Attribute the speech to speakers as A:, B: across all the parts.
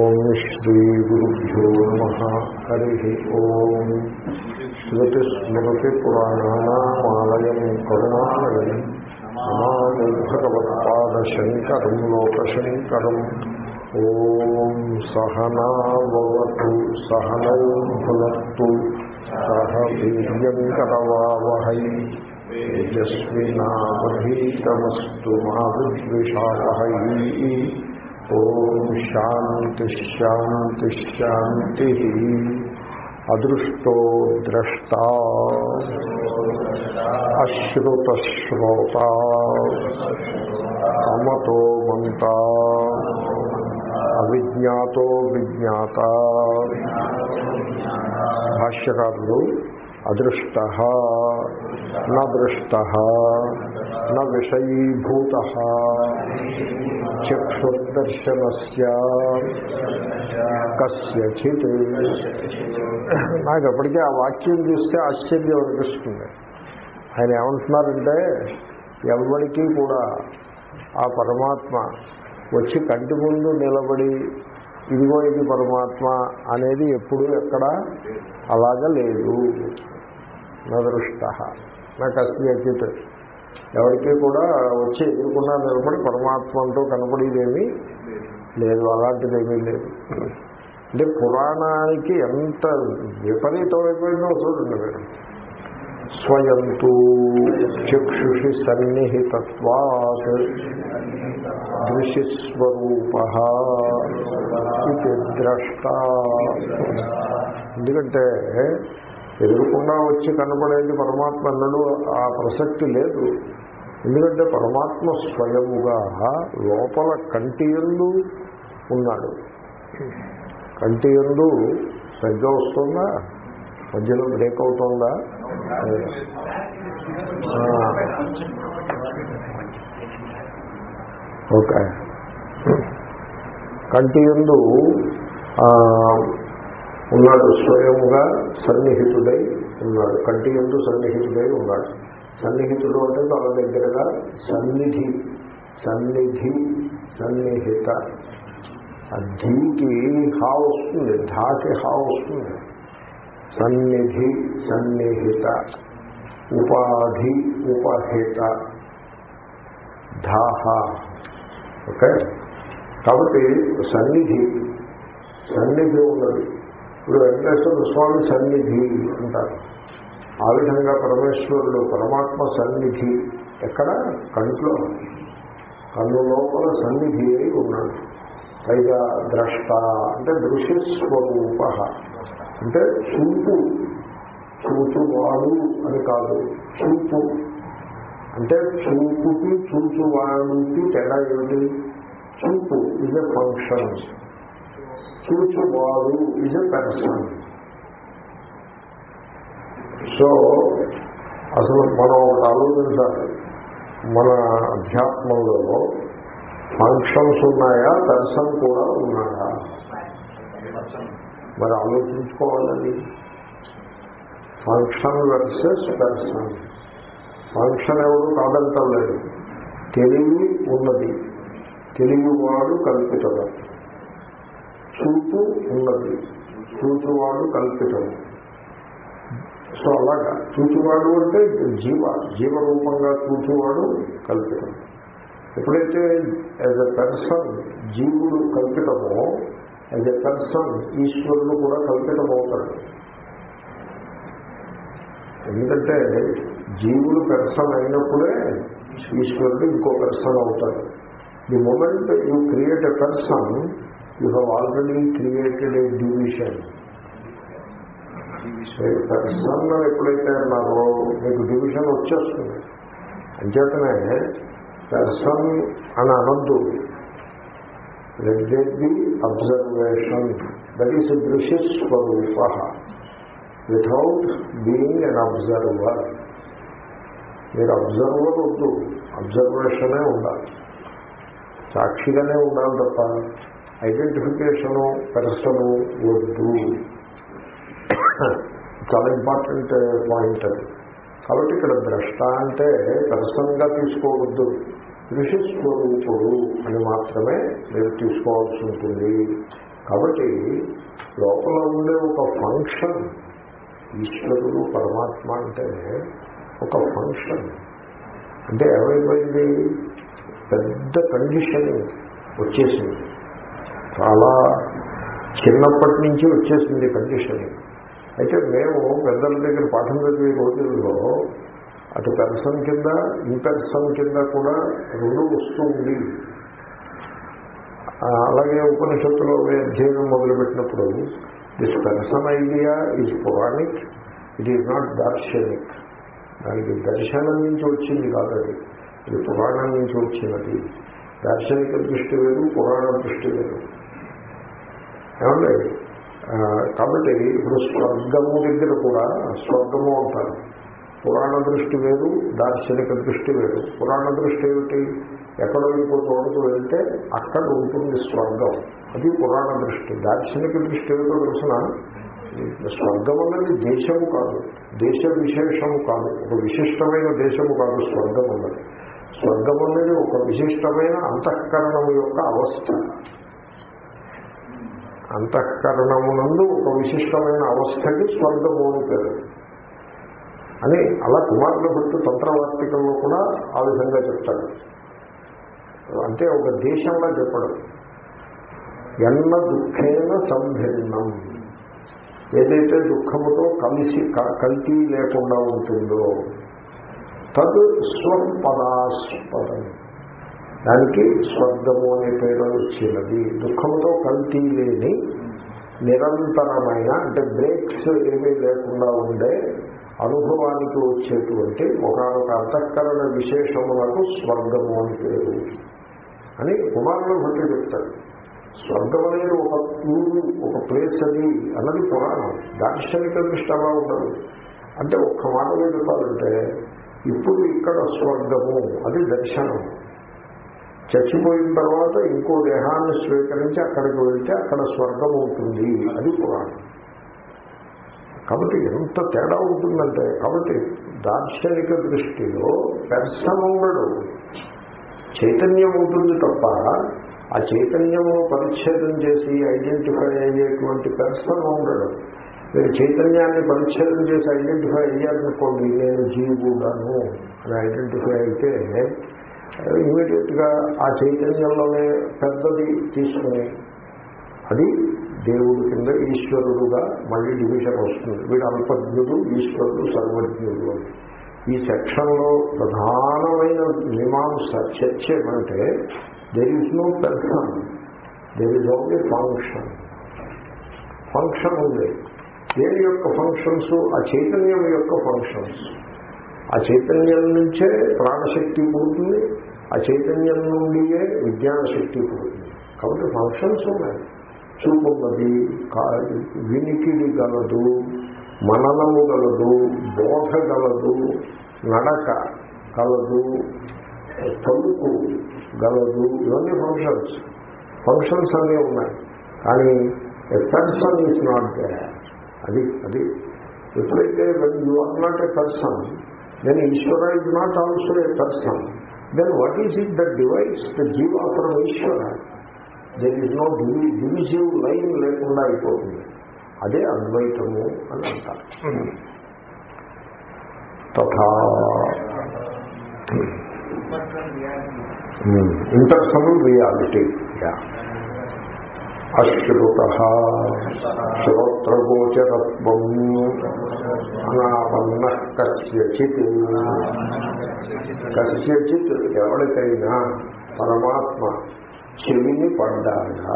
A: ఓం శ్రీ గురుభ్యో నమ హరి ఓం. శ్రుతిస్మృతిపురాణానామాలయం కరుణాలయం నమామి భగవత్పాదశంకరం లోకశంకరం. ఓం సహనావతు సహనౌ భునత్తు సహ వీర్యంకరవావహై తేజస్వినామధీతమస్తు మా విద్విషావహై ఓం శాంతి శాంతి శాంతి అదృష్టో ద్రష్ట అశ్రుతశ్రోత అమతో మంత అవిజ్ఞాతో విజ్ఞాత భాష్యకారులు అదృష్ట నృష్ట న విషయీభూత చక్షుర్దర్శనస్య కస్యచిత్ నాకు ఎప్పటికీ ఆ వాక్యం చూస్తే ఆశ్చర్యం అనిపిస్తుంది. ఆయన ఏమంటున్నారంటే ఎవరికి కూడా ఆ పరమాత్మ వచ్చి కంటి ముందు నిలబడి ఇదిగో ఇది పరమాత్మ అనేది ఎప్పుడు ఎక్కడ అలాగ లేదు. నదృష్ట. నాకు కస్యచిత్. ఎవరికి కూడా వచ్చి ఎదురుకుండా నిలబడి పరమాత్మంతో కనపడేదేమీ లేదు అలాంటిదేమీ లేదు. అంటే పురాణానికి ఎంత విపరీతమైపోయిందో చూడండి మీరు. స్వయంతు చక్షుషి సన్నిహితత్వాత్ దృశిస్వరూప ఇది ద్రష్ట. ఎందుకంటే ఎదురుకుండా వచ్చి కనపడేది పరమాత్మ అన్నడు ఆ ప్రసక్తి లేదు. ఎందుకంటే పరమాత్మ స్వయముగా లోపల కంటి ఎందు ఉన్నాడు. కంటి ఎందు సరిగ్గా వస్తుందా? మధ్యలో బ్రేక్ అవుతుందా? ఓకే. కంటి ఎందు ఉన్నాడు స్వయముగా సన్నిహితుడై ఉన్నాడు. కంటి ఎందు సన్నిహితుడై ఉన్నాడు. సన్నిహితుడు అంటే తన దగ్గరగా సన్నిధి సన్నిధి సన్నిహిత. ధీకి హా వస్తుంది? ధాకి హా వస్తుంది. సన్నిధి సన్నిహిత. ఉపాధి ఉపహిత. ధాహ. ఓకే? కాబట్టి సన్నిధి సన్నిధి ఉన్నది. ఇప్పుడు వెంకటేశ్వర స్వామి సన్నిధి అంటారు. ఆ విధంగా పరమేశ్వరుడు పరమాత్మ సన్నిధి ఎక్కడ? కంట్లో. కన్ను లోపల సన్నిధి అయి ఉన్నాడు. పైగా ద్రష్ట అంటే దృశ్యస్వరూప అంటే చూపు. చూచువాడు అని కాదు. చూపు. అంటే చూపుకి చూచువాడికి తేడా ఏమిటి? చూపు ఇజ్ ఎ ఫంక్షన్ చూచువాడు ఇజ్ ఎ పర్సన్ సో అసలు మనం ఒకటి ఆలోచించాలి మన అధ్యాత్మంలో ఫంక్షన్స్ ఉన్నాయా? దర్శనం కూడా ఉన్నాయా? మరి ఆలోచించుకోవాలని ఫంక్షన్ వర్సెస్ దర్శనం. ఫంక్షన్ ఎవరు కాదంటం లేదు. తెలివి ఉన్నది. తెలివివాడు కల్పితడు చూపు ఉన్నది. చూచువాడు కల్పితడు సో అలాగా. చూచువాడు అంటే జీవ జీవరూపంగా చూచువాడు కల్పితం. ఎప్పుడైతే యాజ్ ఎ పెర్సన్ జీవుడు కల్పితమో యాజ్ ఎ పెర్సన్ ఈశ్వరుడు కూడా కల్పితమవుతాడు. ఎందుకంటే జీవుడు పెర్సన్ అయినప్పుడే ఈశ్వరుడు ఇంకో పెర్సన్ అవుతాడు. The moment you create a person you have already created a మీరు పెర్సన్ ఎప్పుడైతే అన్నారో మీకు డివిజన్ వచ్చేస్తుంది. అంచేతనే పెర్సన్ అని అనొద్దు. Let the observation that is దృశ్యస్వరూప without being an observer మీరు అబ్జర్వర్ వద్దు. అబ్జర్వేషనే ఉండాలి. సాక్షిగానే ఉండాలి తప్ప ఐడెంటిఫికేషను పెర్సను వద్దు. చాలా ఇంపార్టెంట్ పాయింట్ అది. కాబట్టి ఇక్కడ ద్రష్ట అంటే పెర్సన్గా తీసుకోవద్దు దృశ్యస్వరూపుడు అని మాత్రమే మీరు తీసుకోవాల్సి ఉంటుంది. కాబట్టి లోపల ఉండే ఒక ఫంక్షన్ ఈశ్వరుడు పరమాత్మ అంటే ఒక ఫంక్షన్. అంటే ఏమైపోయింది? పెద్ద కండిషన్ వచ్చేసింది. చాలా చిన్నప్పటి నుంచి వచ్చేసింది కండిషన్. అయితే మేము పెద్దల దగ్గర పాఠం చదివే రోజుల్లో అటు పెర్సన్ కింద ఇంపెర్సన్ కింద కూడా రెండు వస్తూ ఉంది. అలాగే ఉపనిషత్తులో అధ్యయనం మొదలుపెట్టినప్పుడు దిస్ పెర్సన్ ఐడియా ఈజ్ పురాణిక్ ఇట్ ఈజ్ నాట్ దార్శనిక్ దానికి దర్శనం నుంచి వచ్చింది కాదు ఇది పురాణం నుంచి వచ్చినది. దార్శనిక దృష్టి వేరు పురాణ దృష్టి వేరు. ఏమండి? కాబట్టి ఇప్పుడు స్వర్గము దగ్గర కూడా స్వర్గము అంటారు. పురాణ దృష్టి వేరు దార్శనిక దృష్టి వేరు. పురాణ దృష్టి ఏమిటి? ఎక్కడో ఇంకో చోటకు వెళ్తే అక్కడ ఉంటుంది స్వర్గం. అది పురాణ దృష్టి. దార్శనిక దృష్టి ఏమిటో తెలిసిన? స్వర్గం అన్నది దేశము కాదు. దేశ విశేషము కాదు. ఒక విశిష్టమైన దేశము కాదు స్వర్గం అన్నది. స్వర్గం అనేది ఒక విశిష్టమైన అంతఃకరణం యొక్క అవస్థ. అంతఃకరణమునందు ఒక విశిష్టమైన అవస్థకి స్వర్గము అని పేరు. అని అలా కుమారుల భక్తు తంత్రవర్తికంలో కూడా ఆ విధంగా చెప్తాడు. అంటే ఒక దేశంలో చెప్పడం. ఎన్న దుఃఖేన సంభిన్నం. ఏదైతే దుఃఖముతో కలిసి కలిసి కల్తీ లేకుండా ఉంటుందో తద్ స్వపదాస్పదం. దానికి స్వర్గము అనే పేరు వచ్చినది. దుఃఖంతో కల్తీ లేని నిరంతరమైన అంటే బ్రేక్స్ ఏమీ లేకుండా ఉండే అనుభవానికి వచ్చేటువంటి ఒకనొక అంతఃకరణ విశేషములకు స్వర్గము అని పేరు. అని కుమారుడు భట్టి చెప్తాడు. స్వర్గం అనేది ఒక ఊరు ఒక ప్లేస్ అది అన్నది పురాణం. దార్శనిక దృష్టి అలా ఉండదు. అంటే ఒక్క మాటలో చెప్పాలంటే ఇప్పుడు ఇక్కడ స్వర్గము అది దర్శనం. చచ్చిపోయిన తర్వాత ఇంకో దేహాన్ని స్వీకరించి అక్కడికి వెళ్తే అక్కడ స్వర్గం ఉంటుంది. అది పురాణం. కాబట్టి ఎంత తేడా ఉంటుందంటే కాబట్టి దార్శనిక దృష్టిలో పెర్సన్ ఉండడు చైతన్యం ఉంటుంది తప్ప ఆ చైతన్యమును పరిచ్ఛేదం చేసి ఐడెంటిఫై అయ్యేటువంటి పెర్సన్ ఉండడు. మీరు చైతన్యాన్ని పరిచ్ఛేదం చేసి ఐడెంటిఫై అయ్యారనుకోండి నేను జీవుడను అని ఐడెంటిఫై అయితే ఇమీడియట్గా ఆ చైతన్యంలోనే పెద్దది తీసుకుని అది దేవుడి కింద ఈశ్వరుడుగా మళ్ళీ డివిజన్ వస్తుంది. వీడు అల్పజ్ఞుడు ఈశ్వరుడు సర్వజ్ఞుడు ఈ సెక్షన్లో ప్రధానమైన మీమాంస చర్చ ఏమంటే there is no person there is only function function ఉంది. దేని యొక్క ఫంక్షన్స్ ఆ చైతన్యం యొక్క ఫంక్షన్స్ ఆ చైతన్యం నుంచే ప్రాణశక్తి పుడుతుంది ఆ చైతన్యం నుండియే విజ్ఞాన శక్తి పుడుతుంది. కాబట్టి ఫంక్షన్స్ ఉన్నాయి. చూపున్నది కా- వినికిడి గలదు మననము గలదు బోధ గలదు నడక కలదు తలుపు గలదు ఇవన్నీ ఫంక్షన్స్ ఫంక్షన్స్ అన్నీ ఉన్నాయి. కానీ a person is not they అది అది. ఎప్పుడైతే you are not a person then Ishwara is not also a person then what is it the divides the jiva from Ishwara there is no divisive line లేకుండా అయిపోతుంది. అదే అద్వైతము అని అంటారు. తథా. ఇంటర్సనల్ reality అశ్రుత శ్రోత్రగోచరత్వం అనాపన్న కస్యచిత్ కస్యచిత్ ఎవరికైనా పరమాత్మ చెవిని పడ్డాడా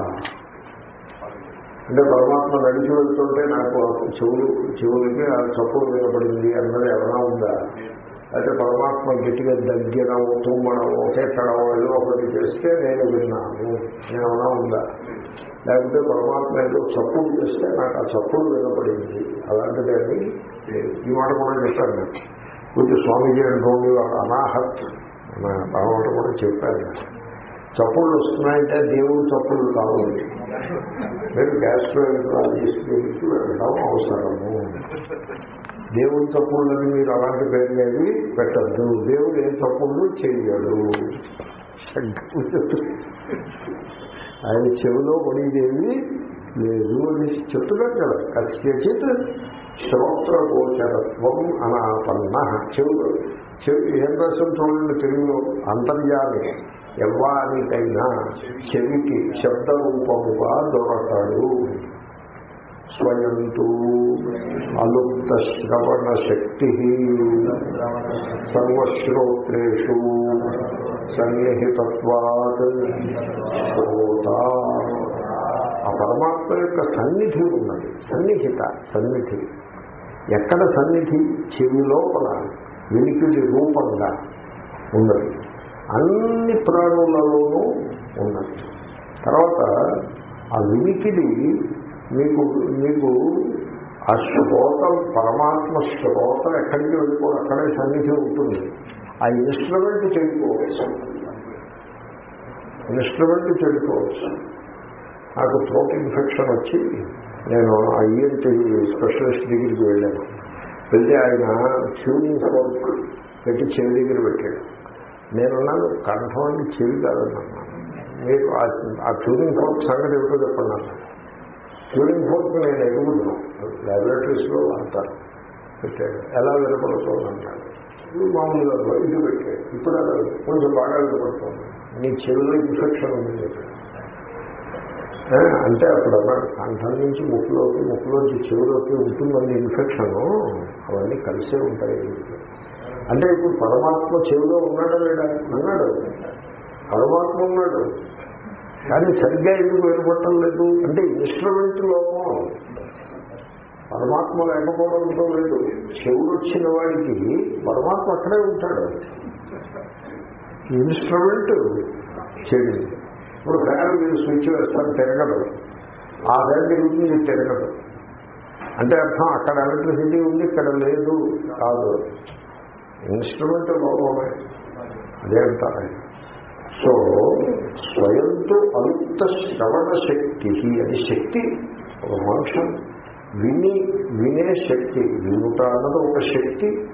A: అంటే పరమాత్మ నడిచి వెళ్తుంటే నాకు చెవులు చెవులకి ఆ చప్పుడు వినపడింది అన్నది ఏమైనా ఉందా? అయితే పరమాత్మ గట్టిగా దగ్గరము తుమ్మడము చెట్టడము ఏదో ఒకటి చేస్తే నేను విన్నాను. ఏమైనా ఉందా? లేకపోతే పరమాత్మ ఏదో చప్పుడు చేస్తే నాకు ఆ చప్పుడు వినపడింది. అలాంటిది ఈ మాట కూడా చెప్పాను నేను. కొంచెం స్వామీజీ అంటూ అనాహత్ ఆ కూడా చెప్పాను చప్పుళ్ళు వస్తున్నాయంటే దేవుడు చప్పుళ్ళు కావాలి. మీరు గ్యాస్ట్రోఎంట్రాలజిస్ట్ వెళ్ళడం అవసరము. దేవుడి చప్పుళ్ళని మీరు అలాంటి పేర్లేవి పెట్టద్దు. దేవుడు ఏ చప్పుళ్ళు చేయడు. ఆయన చెవిలో పడేదేవి లేదు అని చెప్తున్నాడు కదా కశ్యచిత్ శ్రోత్రగోచరత్వం అనాపన్న. చెవులు చెవి ఏం రాసం చూడండి తెలుగులో? అంతర్యామి ఎవ్వానికైనా చెవికి శబ్దరూపముగా దొరకడు. స్వయంతో అలుప్త శ్రవణ శక్తి సర్వశ్రోత్రేషు. సన్నిహితత్వాత్ ఆ పరమాత్మ యొక్క సన్నిధి ఉన్నది. సన్నిహిత సన్నిధి. ఎక్కడ సన్నిధి? చెవి లోపల వినికిడి రూపంగా ఉన్నది. అన్ని ప్రాణులలోనూ ఉన్నది. తర్వాత ఆ వినికిడి మీకు మీకు ఆ శ్రోత పరమాత్మ శ్రోత ఎక్కడికి వెళ్ళిపోవడం అక్కడే సన్నిధి ఉంటుంది. ఆ ఇన్స్ట్రుమెంట్ చెడిపోవచ్చు. ఇన్స్ట్రుమెంట్ చెడిపోవచ్చు. నాకు థ్రోట్ ఇన్ఫెక్షన్ వచ్చి నేను ఆ ఈఎన్టీ స్పెషలిస్ట్ దగ్గరికి వెళ్ళాను. వెళ్తే ఆయన ట్యూనింగ్ వర్క్ పెట్టి చెవి దగ్గర పెట్టాడు. నేనున్నాను కంఠం అంటే చెవి కాదన్నాను మీకు ఆ ట్యూనింగ్ ఫోర్క్ సంగతి ఏమిటో చెప్పండి ట్యూనింగ్ ఫోర్క్ నేను ఎగుతున్నాను ల్యాబొరేటరీస్లో అంటారు పెట్టాడు. ఎలా వినపడుతుంది ఇప్పుడు మామూలుగా ఇది పెట్టాడు ఇప్పుడు అలా కొంచెం బాగా ఇవ్వబడుతుంది నీ చెవిలో ఇన్ఫెక్షన్ ఉందని చెప్పాడు అంటే అప్పుడు అన్నాడు కంఠం నుంచి ముక్కులోకి ముక్కులోంచి చెవిలోకి ఉంటుందండి ఇన్ఫెక్షన్. అవన్నీ కలిసే ఉంటాయి. అంటే ఇప్పుడు పరమాత్మ చెవిలో ఉన్నాడా లేడా? అన్నాడు పరమాత్మ ఉన్నాడు. కానీ సరిగ్గా ఎందుకు వినపడటం లేదు? అంటే ఇన్స్ట్రుమెంట్ లోపం. పరమాత్మ లేకపోవడంతో లేదు. చెవులు వచ్చిన వాడికి పరమాత్మ అక్కడే ఉంటాడు. ఇన్స్ట్రుమెంట్ చెడు. ఇప్పుడు ఫ్యాన్ మీరు స్విచ్ వేస్తారు తిరగదు. ఆ ఫ్యాన్ తిరుగుతుంది తిరగదు. అంటే అర్థం అక్కడ ఎలక్ట్రిసిటీ ఉంది ఇక్కడ లేదు కాదు. ఇన్స్ట్రుమెంట్ లోపమే అదే అంటారు. సో స్వయంతో అలుప్త శ్రవణ శక్తి అది శక్తి ఒక మనుషం విని వినే శక్తి. వినుట అన్నది ఒక శక్తి.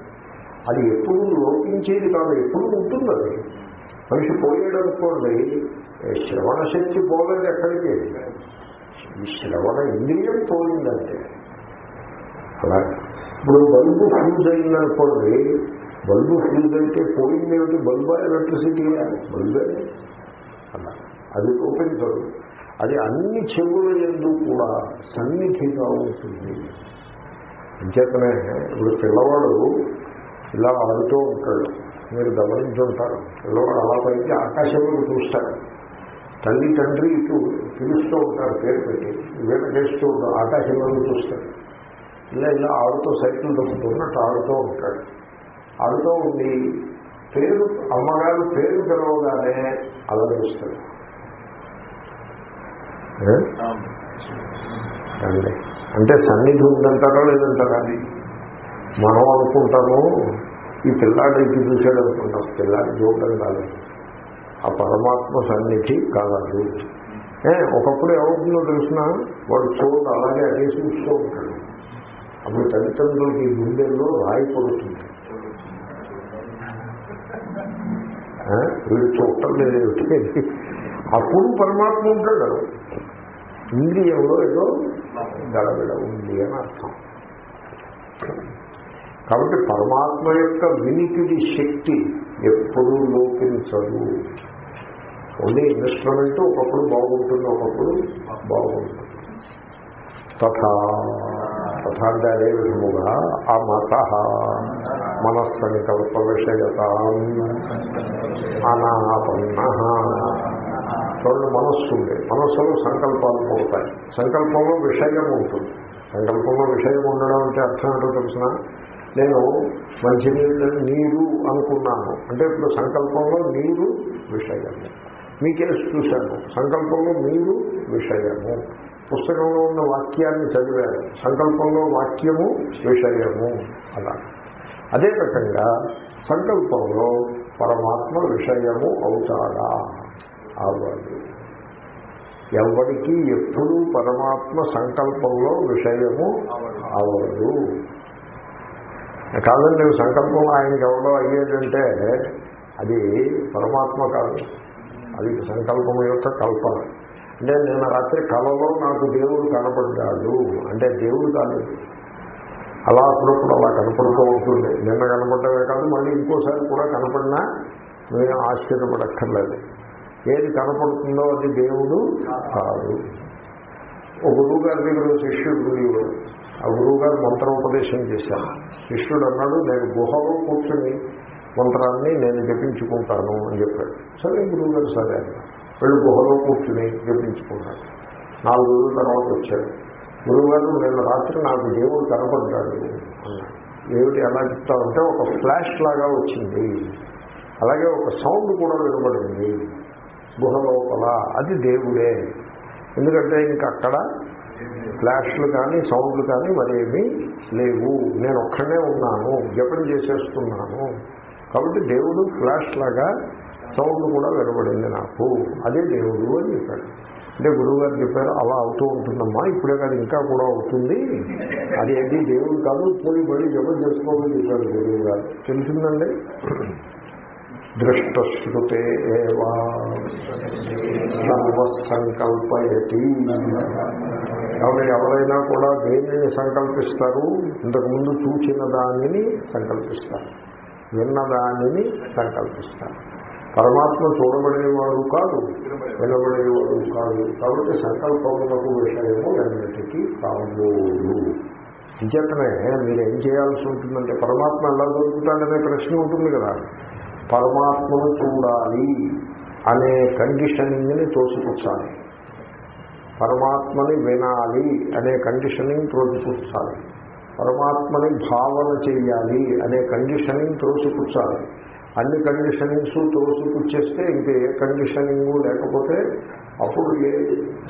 A: అది ఎప్పుడు లోపించేది కాదు ఎప్పుడు ఉంటుంది అది. మనిషి పోయాడు అనుకోండి శ్రవణ శక్తి పోలేదు ఎక్కడికి? ఈ శ్రవణ ఇంద్రియం పోయిందంటే. అలాగే ఇప్పుడు బల్బు ఫ్యూజ్ అయిందనుకోండి బల్బు ఫ్యూజ్ అయితే పోయింది ఏమిటి బల్బా ఎలక్ట్రిసిటీ బల్బే. అలా. అది లోపించదు. అది అన్ని చెవుల ఎందు కూడా సన్నిధిగా ఉంటుంది. అంచేతనే ఇప్పుడు పిల్లవాడు ఇలా ఆడుతూ ఉంటాడు. మీరు గమనించుంటారు. పిల్లవాడు అలా పైకి ఆకాశంలో చూస్తాడు. తల్లి తండ్రి ఇటు పిలుస్తూ ఉంటారు పేరు పెట్టి. వీళ్ళ చేస్తూ ఉంటారు. ఆకాశంలో చూస్తాడు. ఇలా ఇలా ఆడుతూ సైకిల్ దొక్కుతున్నట్టు ఆడుతూ ఉంటాడు. ఆడుతూ ఉండి పేరు అమ్మగారు పేరు పిలవగానే అలా చూస్తాడు. అండి అంటే సన్నిధి ఉందంటారా లేదంటారా మనం అనుకుంటాము ఈ పిల్లాడు ఇది చూశాడు అనుకుంటాం. పిల్లాడి చూడడం కాదు. ఆ పరమాత్మ సన్నిధి కాదు ఒకప్పుడు ఏమవుతుందో తెలిసిన వాడు చూడ అలాగే అదే చూస్తూ ఉంటాడు. అప్పుడు తల్లిదండ్రులకి గుండెల్లో రాయి పడుతుంది. వీడు చూడటం లేదు. అప్పుడు పరమాత్మ ఉంటాడు. ఇంద్రియంలో ఏదో గడబిడ ఉంది అని అర్థం కాబట్టి పరమాత్మ యొక్క వినికిడి శక్తి ఎప్పుడూ లోపించదు. ఓన్లీ ఇన్స్ట్రుమెంట్ ఒకప్పుడు బాగుంటుంది ఒకప్పుడు బాగుంటుంది తథా తథా అంటే అదే విధముగా ఆ మత మనస్సంకల్ప విషయత అనాపన్న. చూడండి మనస్సు ఉంది మనస్సులో సంకల్పాలు పోతాయి. సంకల్పంలో విషయం ఉంటుంది. సంకల్పంలో విషయం ఉండడం అంటే అర్థం ఏంటో తెలిసిన నేను మంచినీళ్ళు నీరు అనుకున్నాను. అంటే ఇప్పుడు సంకల్పంలో నీరు విషయము. మీ కేసు చూశాను. సంకల్పంలో నీరు విషయము. పుస్తకంలో ఉన్న వాక్యాన్ని చదివాను. సంకల్పంలో వాక్యము విషయము అలా అదే రకంగా సంకల్పంలో పరమాత్మ విషయము అవుతాడా? అవ్వదు ఎవరికి ఎప్పుడూ పరమాత్మ సంకల్పంలో విషయము అవదు. కాదండి సంకల్పం ఆయనకి ఎవరో అయ్యేటంటే అది పరమాత్మ కాదు. అది సంకల్పం యొక్క కల్పన. అంటే నిన్న రాత్రి కళలో నాకు దేవుడు కనపడ్డాడు. అంటే దేవుడు కాదు అలా అప్పుడప్పుడు అలా కనపడుతూ ఉంటుంది. నిన్న కనపడమే కాదు మళ్ళీ ఇంకోసారి కూడా కనపడినా నేను ఆశ్చర్యపడక్కర్లేదు. ఏది కనపడుతుందో అది దేవుడు కాదు. ఒక గురువు గారి దగ్గర శిష్యుడు ఉండేవాడు ఆ గురువు గారు మంత్రోపదేశం చేశాను శిష్యుడు అన్నాడు నేను గుహలో కూర్చుని మంత్రాన్ని నేను జపించుకుంటాను అని చెప్పాడు. సరే గురువు గారు సరే అన్నారు. గుహలో కూర్చుని జపించుకున్నాడు. నాలుగు రోజుల తర్వాత వచ్చాడు. గురువుగారు నేను రాత్రి నాకు దేవుడు కనపడ్డాడు అన్నాడు. ఏమిటి ఎలా చెప్తామంటే ఒక ఫ్లాష్ లాగా వచ్చింది. అలాగే ఒక సౌండ్ కూడా వినబడింది. గుహ లోపల అది దేవుడే. ఎందుకంటే ఇంక అక్కడ ఫ్లాష్లు కానీ సౌండ్లు కానీ మరేమీ లేవు. నేను ఒక్కడే ఉన్నాను. జపం చేసేస్తున్నాను. కాబట్టి దేవుడు ఫ్లాష్ లాగా సౌండ్ కూడా వినబడింది నాకు. అదే దేవుడు అని చెప్పాడు. అంటే గురువుగారు చెప్పారు అలా అవుతూ ఉంటుందమ్మా. ఇప్పుడే కాదు ఇంకా కూడా అవుతుంది. అది ఏంటి? దేవుడు కాదు. పోయి మళ్ళీ జపం చేసుకోమని చెప్పాడు గురువు గారు తెలిసిందండి? దృష్టశ్రుతే ఏవా సర్వసంకల్పయతి కాబట్టి ఎవరైనా కూడా దేనిని సంకల్పిస్తారు? ఇంతకుముందు చూచిన దానిని సంకల్పిస్తారు. విన్న దానిని సంకల్పిస్తారు. పరమాత్మ చూడబడేవాడు కాదు వినబడేవాడు కాదు. కాబట్టి సంకల్పములకు విషయము ఎన్నిటికీ కాబోదు ఇంచేతనే మీరు ఏం చేయాల్సి ఉంటుందంటే పరమాత్మ ఎలా దొరుకుతాడనే ప్రశ్న ఉంటుంది కదా. పరమాత్మను చూడాలి అనే కండిషనింగ్ని తోసిపుచ్చాలి. పరమాత్మని వినాలి అనే కండిషనింగ్ త్రోసిపుచ్చాలి పరమాత్మని భావన చేయాలి అనే కండిషనింగ్ త్రోసిపుచ్చాలి అన్ని కండిషనింగ్స్ తోసిపుచ్చేస్తే ఇంకా ఏ కండిషనింగ్ లేకపోతే అప్పుడు ఏ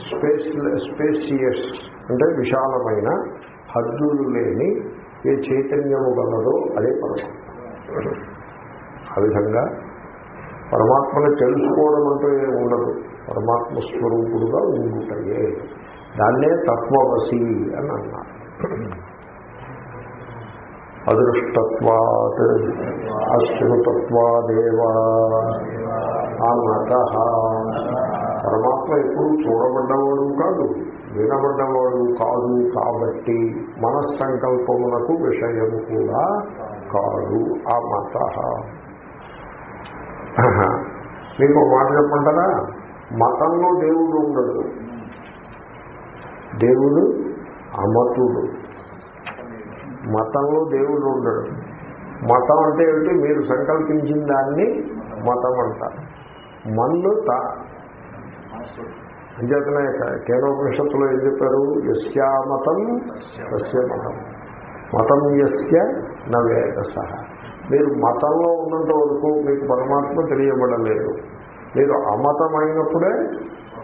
A: స్పేస్ స్పేసియస్ అంటే విశాలమైన హద్దులు లేని ఏ చైతన్యము గలదో అదే పరమాత్మ. ఆ విధంగా పరమాత్మను తెలుసుకోవడం అంటూ ఏమి ఉండదు. పరమాత్మ స్వరూపుడుగా ఉండుతాయే దాన్నే తత్వవసి అని అన్నారు. అదృష్టత్వాత్ అశ్రుతత్వాదేవా అన్నత పరమాత్మ ఎప్పుడు చూడబడ్డవాడు కాదు వినబడ్డవాడు కాదు కాబట్టి మనస్సంకల్పమునకు విషయము కూడా కాదు ఆ మత. మీకు మాట చెప్పంటారా మతంలో దేవుడు ఉండడు. దేవుడు అమతుడు. మతంలో దేవుడు ఉండడు. మతం అంటే ఏమిటి? మీరు సంకల్పించిన దాన్ని మతం అంటారు. మన్ను త. అంచేతనే కేనోపనిషత్తులో ఏం చెప్పారు? యస్యామతం సస్య మతం. మతం యస్య నవేద సహ మీరు మతంలో ఉన్నంత వరకు మీకు పరమాత్మ తెలియబడలేదు. మీరు అమతమైనప్పుడే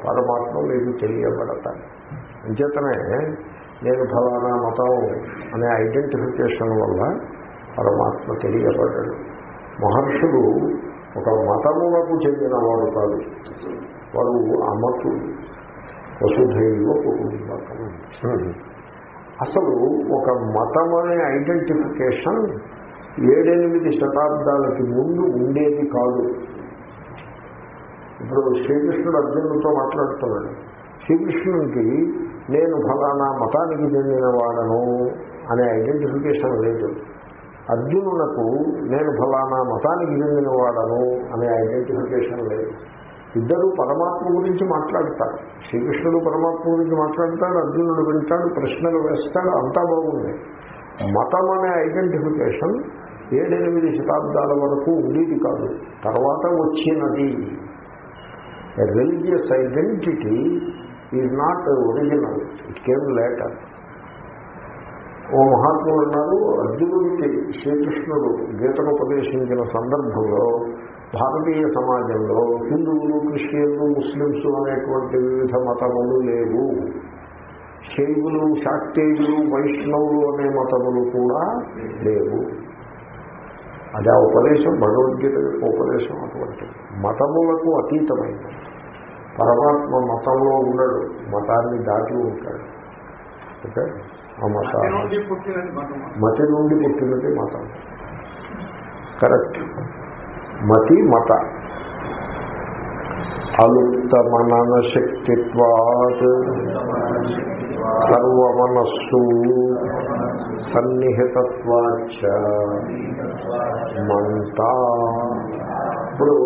A: పరమాత్మ మీకు తెలియబడతాయి అంచేతనే నేను ఫలానా మతం అనే ఐడెంటిఫికేషన్ వల్ల పరమాత్మ తెలియబడ్డాడు మహర్షులు ఒక మతమునకు చెందినవాడు కాదు. వాడు అమతుడు వసుధైవ కుటుంబకం. అసలు ఒక మతం అనే ఐడెంటిఫికేషన్ ఏడెనిమిది శతాబ్దాలకి ముందు ఉండేది కాదు. ఇప్పుడు శ్రీకృష్ణుడు అర్జునుడితో మాట్లాడుతున్నాడు. శ్రీకృష్ణునికి నేను ఫలానా మతానికి చెందిన వాడను అనే ఐడెంటిఫికేషన్ లేదు. అర్జునులకు నేను ఫలానా మతానికి చెందిన వాడను అనే ఐడెంటిఫికేషన్ లేదు. ఇద్దరు పరమాత్మ గురించి మాట్లాడతారు. శ్రీకృష్ణుడు పరమాత్మ గురించి మాట్లాడతాడు అర్జునుడు వింటాడు ప్రశ్నలు వేస్తాడు అంతా బాగుంది. మతం అనే ఐడెంటిఫికేషన్ ఏడెనిమిది శతాబ్దాల వరకు ఉండేది కాదు. తర్వాత వచ్చినది. Religious identity is not original it came later ఓ మహాత్ములు ఉన్నారు అర్జునుడికి శ్రీకృష్ణుడు గీతను ఉపదేశించిన సందర్భంలో భారతీయ సమాజంలో హిందువులు క్రిస్టియన్లు ముస్లింస్ అనేటువంటి వివిధ మతములు లేవు. శైవులు శాక్తేయులు వైష్ణవులు అనే మతములు కూడా లేవు. అది ఆ ఉపదేశం భగవద్గీత యొక్క ఉపదేశం అటువంటి మతములకు అతీతమైనది పరమాత్మ మతంలో ఉండడు మతాన్ని దాటి ఉంటాడు. ఓకే? ఆ మత మతి నుండి పుట్టినది మతం. కరెక్ట్. మతి మత. అలుప్తమనన శక్తిత్వాత్ సర్వమనస్సు సన్నిహితత్వాచ మంట ఇప్పుడు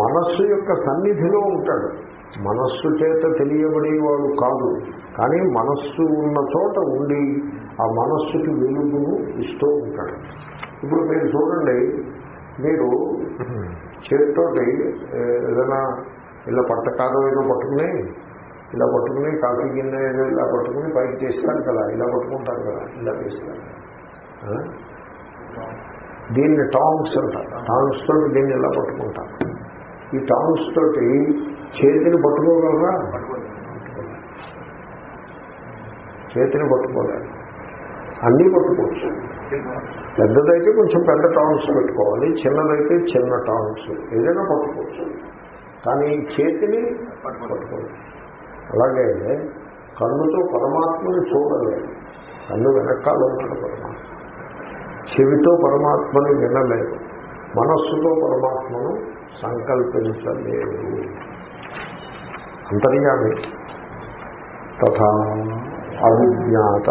A: మనస్సు యొక్క సన్నిధిలో ఉంటాడు. మనస్సు చేత తెలియబడేవాడు కాదు. కానీ మనస్సు ఉన్న చోట ఉండి ఆ మనస్సుకి వెలుగును ఇస్తూ ఉంటాడు. ఇప్పుడు మీరు చూడండి మీరు చేతితోటి ఏదైనా ఇలా పట్టకారం ఏదో పట్టుకుని ఇలా పట్టుకుని కాఫీ గిన్నె ఇలా పట్టుకుని పైకి తీస్తారు కదా ఇలా పట్టుకుంటారు కదా ఇలా తీస్తారు దీన్ని టాంగ్స్ అంటారు. టాంగ్స్ తోటి దీన్ని ఇలా పట్టుకుంటారు ఈ టాంగ్స్ తోటి చేతిని పట్టుకోగలరా? చేతిని పట్టుకోలేదు అన్నీ పట్టుకోవచ్చు. పెద్దదైతే కొంచెం పెద్ద టాంగ్స్ పెట్టుకోవాలి చిన్నదైతే చిన్న టాంగ్స్. ఏదైనా పట్టుకోవచ్చు. కానీ చేతిని పట్టుకోవాలి అలాగే కన్నుతో పరమాత్మని చూడలేదు. కన్ను వెనకాల ఉంటాడు పరమాత్మ. చెవితో పరమాత్మని వినలేదు. మనస్సుతో పరమాత్మను సంకల్పించలేదు. అంతర్యామి. తథా అవిజ్ఞాత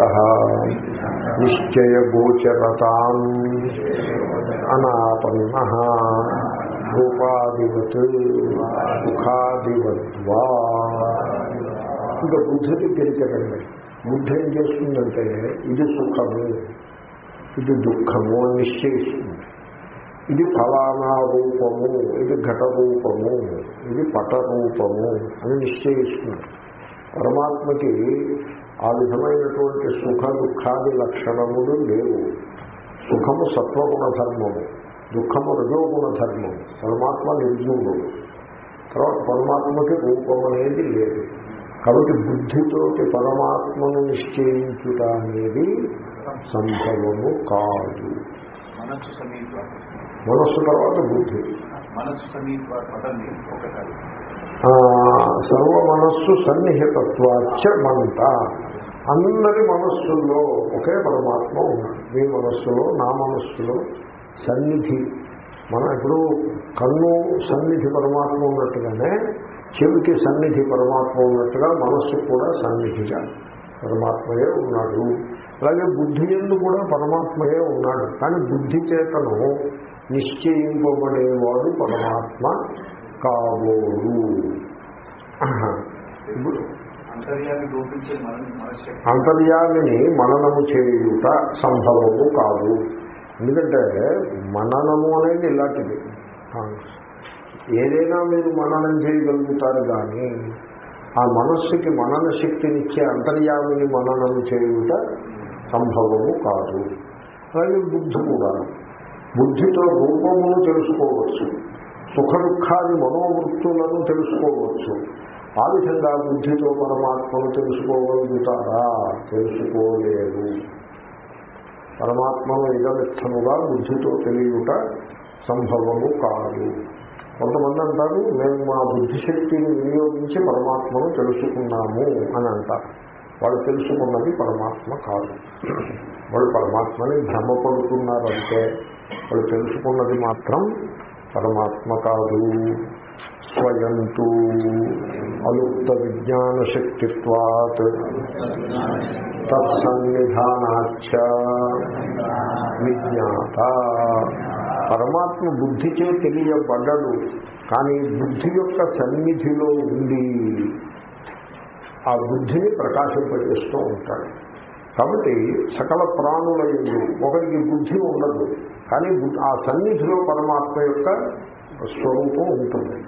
A: నిశ్చయగోచరతాం అనాపన్న రూపాదివత్ సుఖాదివద్వా ఇంకా బుద్ధి దగ్గరికి రండి బుద్ధి ఏం చేస్తుందంటే ఇది సుఖము ఇది దుఃఖము అని నిశ్చయిస్తుంది. ఇది ఫలానా రూపము ఇది ఘట రూపము ఇది పట రూపము అని నిశ్చయిస్తుంది. పరమాత్మకి ఆ విధమైనటువంటి సుఖ దుఃఖాది లక్షణములు లేవు. సుఖము సత్వగుణ ధర్మము దుఃఖము రజోగుణ ధర్మము. పరమాత్మ నిర్జువుడు తర్వాత పరమాత్మకి రూపం అనేది లేదు. కాబట్టి బుద్ధితోటి పరమాత్మను నిశ్చయించుట అనేది సంభవము కాదు.
B: మనస్సు
A: తర్వాత బుద్ధి.
B: మనస్సు
A: సర్వ మనస్సు సన్నిహితత్వాచ మంట అందరి మనస్సుల్లో ఒకే పరమాత్మ ఉన్నాడు. మీ మనస్సులో నా మనస్సులో సన్నిధి మన ఇప్పుడు కన్ను సన్నిధి పరమాత్మ ఉన్నట్టుగానే చెవికి సన్నిధి పరమాత్మ ఉన్నట్టుగా మనస్సు కూడా సన్నిధిగా పరమాత్మయే ఉన్నాడు. అలాగే బుద్ధి ఎందు కూడా పరమాత్మయే ఉన్నాడు. కానీ బుద్ధి చేతను నిశ్చయింపబడేవాడు పరమాత్మ కాబోడు అంతర్యామిని మననము చేయుట సంభవము కాదు. ఎందుకంటే మననము అనేది ఇలాంటిది. ఏదైనా మీరు మననం చేయగలుగుతారు కానీ ఆ మనస్సుకి మనన శక్తినిచ్చే అంతర్యామిని మననము చేయుట సంభవము కాదు. అలాగే బుద్ధి కూడా. బుద్ధితో రూపమును తెలుసుకోవచ్చు. సుఖ దుఃఖాది మనోవృత్తులను తెలుసుకోవచ్చు. ఆ విధంగా బుద్ధితో పరమాత్మను తెలుసుకోగలుగుతారా? తెలుసుకోలేరు పరమాత్మను ఇదమిత్తముగా బుద్ధితో తెలియట సంభవము కాదు. కొంతమంది అంటారు మేము మా బుద్ధిశక్తిని వినియోగించి పరమాత్మను తెలుసుకున్నాము అని అంటారు. వాళ్ళు తెలుసుకున్నది పరమాత్మ కాదు. వాళ్ళు పరమాత్మని భ్రమపడుతున్నారంటే వాళ్ళు తెలుసుకున్నది మాత్రం పరమాత్మ కాదు. స్వయంతు అలుప్త విజ్ఞాన శక్తిత్వాత్ తత్సన్నిధానాచ విజ్ఞాత. పరమాత్మ బుద్ధిచే తెలియబడ్డడు కానీ బుద్ధి యొక్క సన్నిధిలో ఉండి ఆ బుద్ధిని ప్రకాశింపజేస్తూ ఉంటాడు. కాబట్టి సకల ప్రాణుల ఒకరికి బుద్ధి ఉండదు కానీ ఆ సన్నిధిలో పరమాత్మ యొక్క స్వరూపం ఉంటుంది.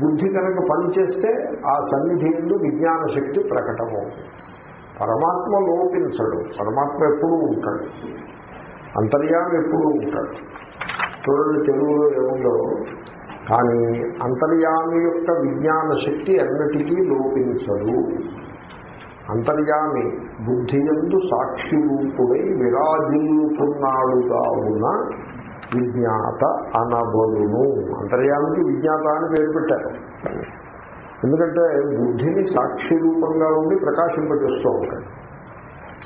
A: బుద్ధి కనుక పనిచేస్తే ఆ సన్నిధి ఎందు విజ్ఞాన శక్తి ప్రకటమవుతుంది. పరమాత్మ లోపించడు. పరమాత్మ ఎప్పుడూ ఉంటాడు. అంతర్యామి ఎప్పుడూ ఉంటాడు. చూడండి తెలుగులో ఏముందో? కానీ అంతర్యామి యొక్క విజ్ఞాన శక్తి ఎన్నటికీ లోపించదు. అంతర్యామి బుద్ధి ఎందు సాక్షి రూపుడై విరాజిల్లుతున్నాడుగా ఉన్న విజ్ఞాత అనబడును. అంతర్యామికి విజ్ఞాత అని పేరు పెట్టారు. ఎందుకంటే బుద్ధిని సాక్షి రూపంగా ఉండి ప్రకాశింపజేస్తూ ఉంటాడు.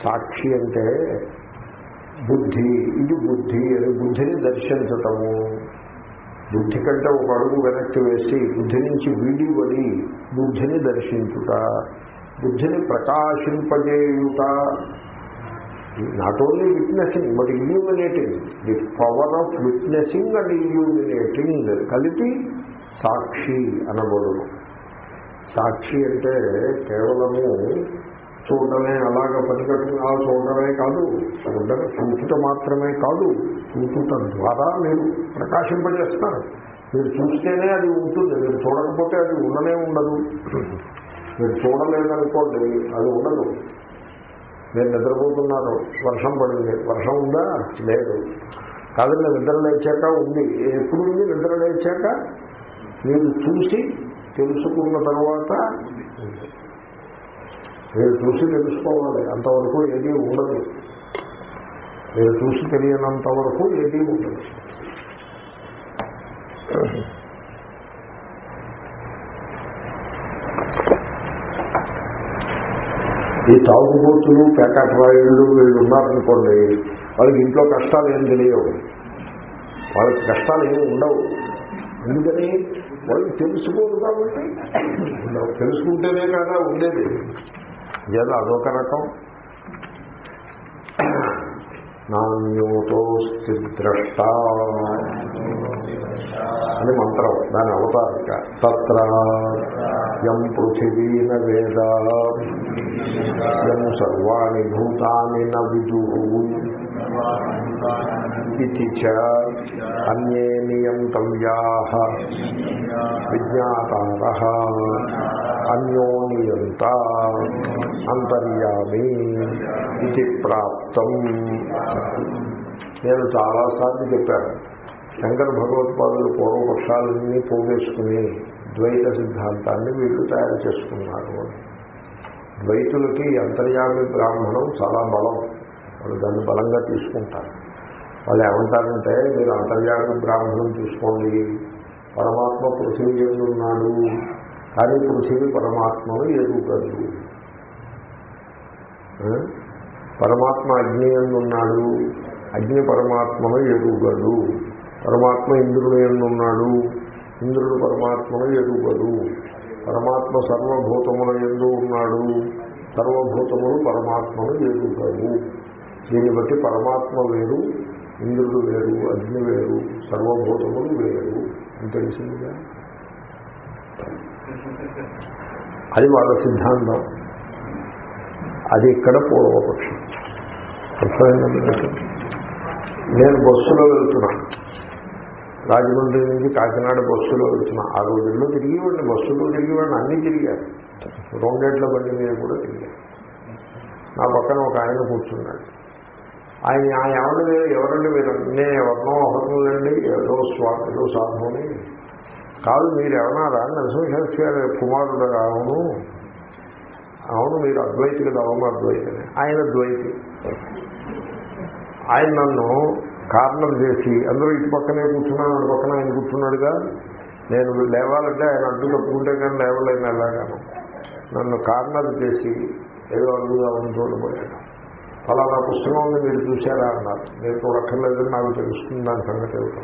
A: సాక్షి అంటే బుద్ధి ఇది బుద్ధి అని బుద్ధిని దర్శించటము. బుద్ధి కంటే ఒక అడుగు వెనక్కి వేసి బుద్ధి నుంచి వీడివడి బుద్ధిని దర్శించుట బుద్ధిని ప్రకాశింపజేయుట. Not only witnessing but illuminating the power of witnessing and illuminating కలిపి సాక్షి అనబడును. సాక్షి అంటే కేవలము చూడడమే అలాగ పనికట్టుకుని అలా చూడడమే కాదు చూడడమే చూచుట మాత్రమే కాదు చూచుట ద్వారా మీరు ప్రకాశింపజేస్తారు. మీరు చూస్తేనే అది ఉంటుంది మీరు చూడకపోతే అది ఉండనే ఉండదు. మీరు చూడలేదనుకోండి అది ఉండదు. మీరు నిద్రపోతున్నారు వర్షం పడింది వర్షం ఉందా? లేదు. కాదు నిద్ర లేచాక ఉంది. ఎప్పుడు ఉంది నిద్ర లేచాక? మీరు చూసి తెలుసుకున్న తర్వాత మీరు చూసి తెలుసుకోవాలి. అంతవరకు ఏదీ ఉండదు. మీరు చూసి తెలియనంత వరకు ఏదీ ఉండదు. ఈ తాగుబోతులు పేకాట రాయుళ్ళు వీళ్ళు ఉన్నారనుకోండి వాళ్ళకి ఇంట్లో కష్టాలు ఏం తెలియవు. వాళ్ళకి కష్టాలు ఏమి ఉండవు. ఎందుకని? వాళ్ళు తెలుసుకోరు కాబట్టి తెలుసుకుంటేనే కదా ఉండేది. లేదా అదొక రకం. నాణ్యోతోస్తి ద్రష్ట అని మంత్రం దాని అవతారిక తత్ర యం పృథివీన వేద యం సర్వాణి భూతాని నదు ఇది చ అన్యే నియంతవ్యా విజ్ఞాతార అన్యోనియంత అంతర్యామి ఇది ప్రాప్తం. నేను చాలాసార్లు చెప్పాను శంకర భగవత్పాదులు పూర్వపక్షాలన్నీ పోగేసుకుని ద్వైత సిద్ధాంతాన్ని వీళ్ళు తయారు చేసుకున్నారు. ద్వైతులకి అంతర్యామి బ్రాహ్మణం చాలా బలం. వాళ్ళు దాన్ని బలంగా తీసుకుంటారు. వాళ్ళు ఏమంటారంటే మీరు అంతర్యామి బ్రాహ్మణం తీసుకోండి పరమాత్మ పృథివీ ఉన్నాడు కానీ పృథివీ పరమాత్మను ఎదుగుతాడు పరమాత్మ అగ్ని ఉన్నాడు అగ్ని పరమాత్మను ఎదుగడు పరమాత్మ ఇంద్రుడు ఎందున్నాడు? ఇంద్రుడు పరమాత్మను ఎదుగడు పరమాత్మ సర్వభూతముల ఎందు ఉన్నాడు. సర్వభూతములు పరమాత్మను ఎదుగడు దీన్ని బట్టి పరమాత్మ వేరు ఇంద్రుడు వేరు అగ్ని వేరు సర్వభూతములు వేరు. అని తెలిసిందిగా? అది వాళ్ళ సిద్ధాంతం. అది ఇక్కడ పూర్వపక్షం. నేను బస్సులో వెళ్తున్నా. రాజమండ్రి నుంచి కాకినాడ బస్సులో వెళ్తున్నా. ఆ రోజుల్లో తిరిగివాడిని బస్సులో తిరిగివాడిని అన్నీ తిరిగారు రెండేళ్ళ బండి మీద కూడా తిరిగారు నా పక్కన ఒక ఆయన కూర్చున్నాడు. ఆయన ఆ ఎవరు ఎవరండి మీరు నేను ఎవరినో ఒకరినండి ఏదో స్వా ఏదో సాధువుని కాదు మీరు ఎవరన్నారా నరసింహశాస్త్రి గారి కుమారుడు అవును అవును మీరు అద్వైతి కదా అవును అద్వైతని ఆయన ద్వైతి ఆయన నన్ను కార్నర్ చేసి అందరూ ఇటు పక్కనే కూర్చున్నాను అటు పక్కన ఆయన కూర్చున్నాడుగా. నేను లేవాలంటే ఆయన అడ్డు తప్పుకుంటే కానీ లేవలేను ఎలాగాను. నన్ను కార్నర్ చేసి ఏదో అడుగుదామని చూడబోయాను ఫలానా పుస్తకం ఉంది మీరు చూశారా అన్నారు. నేను చూడక్కర్లేదని నాకు తెలుస్తుంది దాని సంగతి ఏమిటో.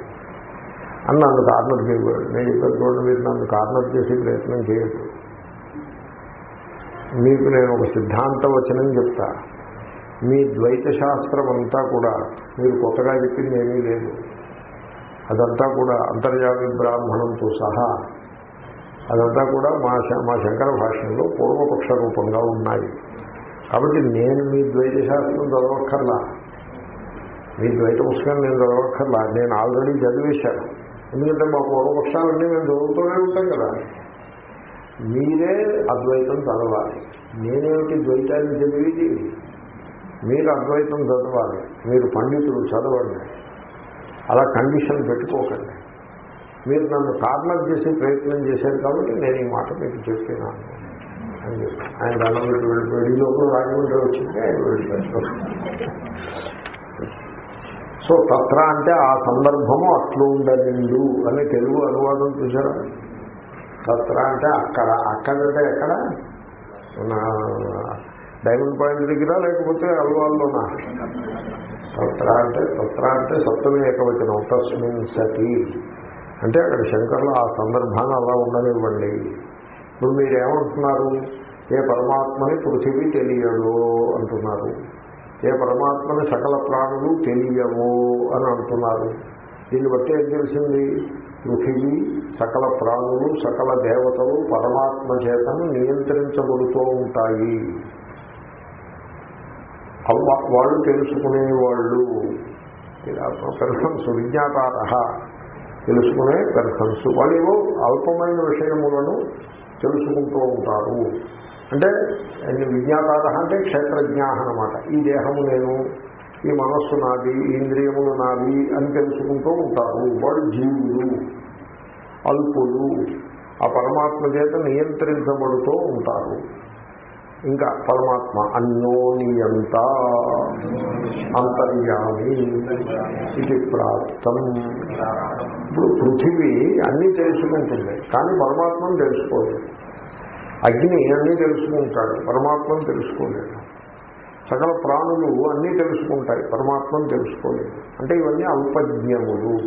A: అని నన్ను కార్నర్ చేయకూడదు. నేను చెప్పాను చూడండి మీరు నన్ను కార్నర్ చేసి ప్రయత్నం చేయొద్దు. మీకు నేను ఒక సిద్ధాంతం వచ్చినని చెప్తా. మీ ద్వైత శాస్త్రం అంతా కూడా మీరు కొత్తగా చెప్పింది ఏమీ లేదు. అదంతా కూడా అంతర్యామి బ్రాహ్మణంతో సహా అదంతా కూడా మా శ- మా శంకర భాషలో పూర్వపక్ష రూపంగా ఉన్నాయి. కాబట్టి నేను మీ ద్వైత శాస్త్రం చదవక్కర్లా. మీ ద్వైత పుస్తకం నేను చదవక్కర్లా. నేను ఆల్రెడీ చదివేశాను. ఎందుకంటే మా పూర్వపక్షాలన్నీ మేము చదువుతూనే ఉంటాం కదా. మీరే అద్వైతం చదవాలి. నేనేమిటి ద్వైతాన్ని చదివేది మీరు అద్వైతం చదవాలి. మీరు పండితులు చదవండి. అలా కండిషన్ పెట్టుకోకండి. మీరు నన్ను కార్నర్ చేసే ప్రయత్నం చేశారు కాబట్టి నేను ఈ మాట మీకు చెప్పినాను. అని చెప్పి. ఆయన దాని పెట్టి వెళ్ళిపోయి ఈ లోపల రాజమండ్రి వచ్చింది ఆయన వెళ్ళిపోయారు సో తత్ర అంటే ఆ సందర్భము అట్లు ఉండనిండు అని తెలుగు అనువాదం చూసారా తత్ర అంటే అక్కడ. అక్కడంటే ఎక్కడ? డైమండ్ పాయింట్ దగ్గర లేకపోతే అల్వాల్లోనా? తత్ర అంటే తత్ర అంటే సప్తమి ఏకవచనం తస్మిన్ సతి. అంటే అక్కడ శంకర్లు ఆ సందర్భాన్ని అలా ఉండనివ్వండి. ఇప్పుడు మీరు ఏమంటున్నారు ఏ పరమాత్మని పృథివీ తెలియదు అంటున్నారు. ఏ పరమాత్మని సకల ప్రాణులు తెలియవు అని అంటున్నారు. దీన్ని బట్టి ఏం తెలిసింది? పృథివీ సకల ప్రాణులు సకల దేవతలు పరమాత్మ చేతను నియంత్రించబడుతూ ఉంటాయి. అవ్వ- వాళ్ళు తెలుసుకునే వాళ్ళు పెర్సన్స్ విజ్ఞాతార తెలుసుకునే పెర్సన్స్ వాళ్ళు ఏవో అల్పమైన విషయములను తెలుసుకుంటూ ఉంటారు. అంటే అన్ని విజ్ఞాతార అంటే క్షేత్రజ్ఞ అనమాట ఈ దేహము నేను ఈ మనస్సు నాది ఈ ఇంద్రియములు నావి అని తెలుసుకుంటూ ఉంటారు. వాడు జీవులు అల్పులు ఆ పరమాత్మ చేత నియంత్రించబడుతూ ఉంటారు. ఇంకా పరమాత్మ అన్యోనియంత అంతర్యామి ఇది ప్రాప్తం. ఇప్పుడు పృథివీ అన్నీ తెలుసుకుంటుంది కానీ పరమాత్మను తెలుసుకోలేదు అగ్ని అన్నీ తెలుసుకుంటాడు పరమాత్మను తెలుసుకోలేడు సకల ప్రాణులు అన్నీ తెలుసుకుంటాయి పరమాత్మను తెలుసుకోలేదు. అంటే ఇవన్నీ అల్పజ్ఞములు.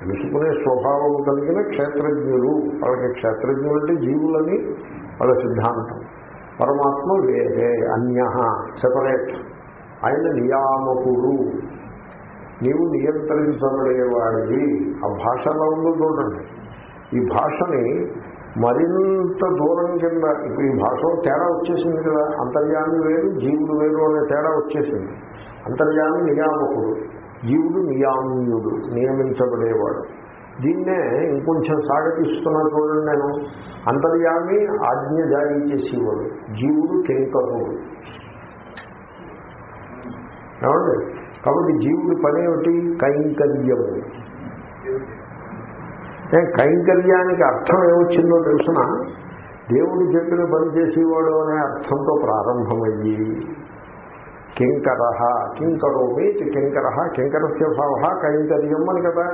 A: తెలుసుకునే స్వభావం కలిగిన క్షేత్రజ్ఞులు. వాళ్ళకి క్షేత్రజ్ఞులు అంటే జీవులని వాళ్ళ సిద్ధాంతం. పరమాత్మ వేరే అన్య సెపరేట్ ఆయన నియామకుడు. నీవు నియంత్రించబడేవాడివి. ఆ భాషలో ఉందో చూడండి. ఈ భాషని మరింత దూరం కింద ఇప్పుడు ఈ భాషలో తేడా వచ్చేసింది కదా అంతర్యామి వేరు జీవుడు వేరు అనే తేడా వచ్చేసింది. అంతర్యామి నియామకుడు జీవుడు నియామ్యుడు నియమించబడేవాడు. దీన్నే ఇంకొంచెం సాగతిస్తున్నా చూడండి నేను. అంతర్యామి ఆజ్ఞ జారీ చేసేవాడు జీవుడు కింకరుడు ఏమండి? కాబట్టి జీవుడి పని ఏమిటి? కైంకర్యము. కైంకర్యానికి అర్థం ఏమొచ్చిందో తెలుసిన? దేవుడు చెప్పిన పని చేసేవాడు అనే అర్థంతో ప్రారంభమయ్యి కింకర కింకరోమి కింకర కింకరస్య భావ కైంకర్యం అని కదా.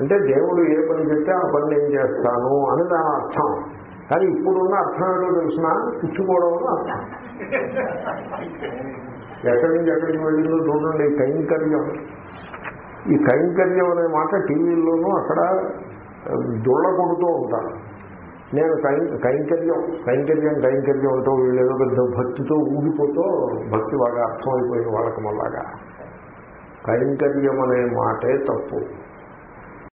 A: అంటే దేవుడు ఏ పని చెప్తే ఆ పని నేను చేస్తాను అని దాని అర్థం. కానీ ఇప్పుడున్న అర్థం ఏంటో తెలిసిన? పుచ్చుకోవడం అర్థం. ఎక్కడి నుంచి ఎక్కడికి వెళ్ళిందో చూడండి కైంకర్యం. ఈ కైంకర్యం అనే మాట టీవీల్లోనూ అక్కడ దుళ్ళ కొడుతూ ఉంటాను. నేను కై కైంకర్యం కైంకర్యం కైంకర్యం అంటూ వీళ్ళు పెద్ద భక్తితో ఊగిపోతూ భక్తి బాగా అర్థమైపోయిన వాళ్ళకి మళ్ళాగా కైంకర్యం అనే మాటే తప్పు.